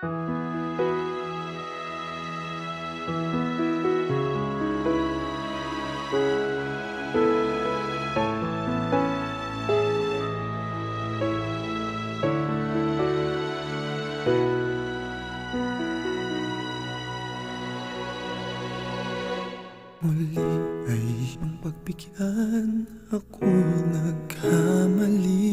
Muli ay iyong pagbigyan Ako'y nagkamali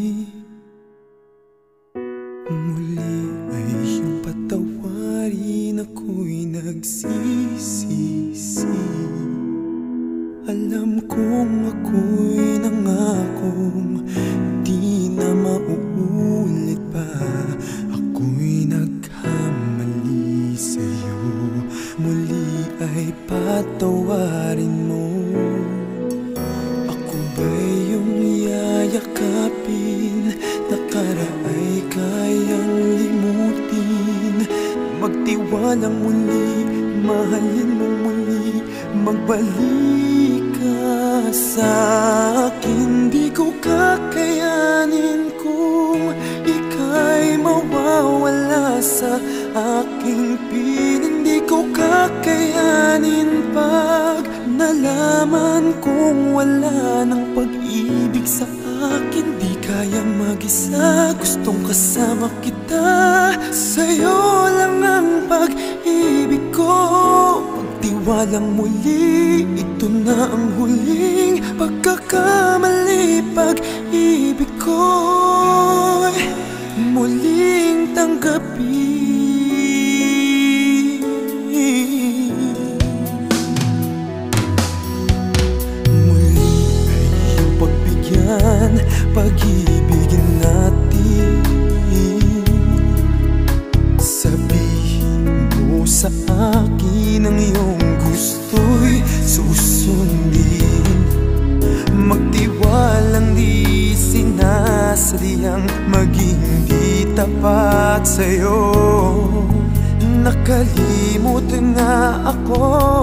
Muli ay iyong patawarin Ako'y nagsisisi. Alam kong ako'y nangakong Di na mauulit pa. Ako'y nagkamali sa'yo Muli ay patawarin mo. Ako ba'y iyong yayakapin Magtiwalang muli, mahalin mo muli Magbalik ka sa akin. Di ko kakayanin kung ika'y mawawala sa aking piling. Di ko kakayanin pag nalaman kong wala ng pag-ibig sa akin Di kayang mag-isa, gustong kasama kita. Sa'yo lang ang pag-ibig ko. Pagtiwalang muli, ito na ang huling pagkakamali Pag-ibig ko'y pagbigyan Pag-ibigin natin. Sabihin mo sa akin Ang iyong gusto'y susundin. Magtiwalang di sinasadyang Maging di tapat sa'yo. Nakalimutan na ako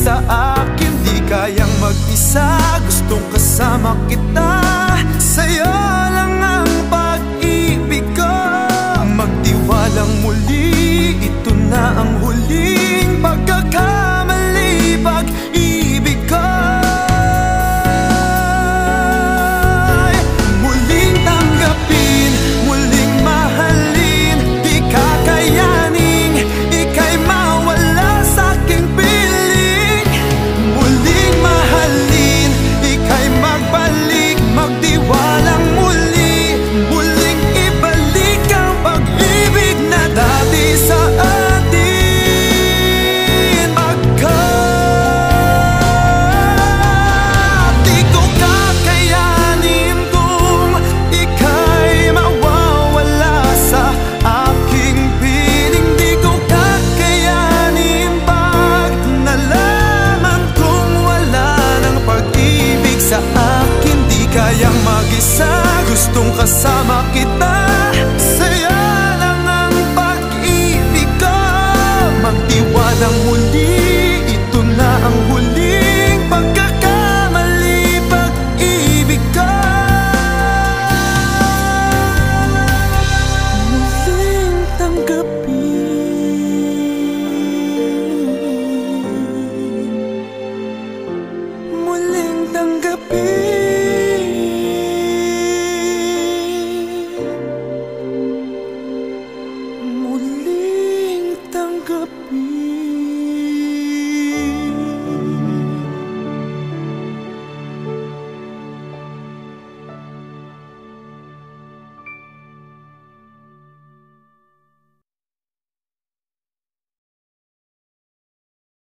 sa akin Di kayang mag-isa, gustong kasama kita Sa'yo mag-isa Gustong kasama kita. Saya lang ang pag-ibig ko. Magtiwalang muli Ito na ang huling Pagkakamali Pag-ibig ko. Muling tanggapin. Muling tanggapin. happy.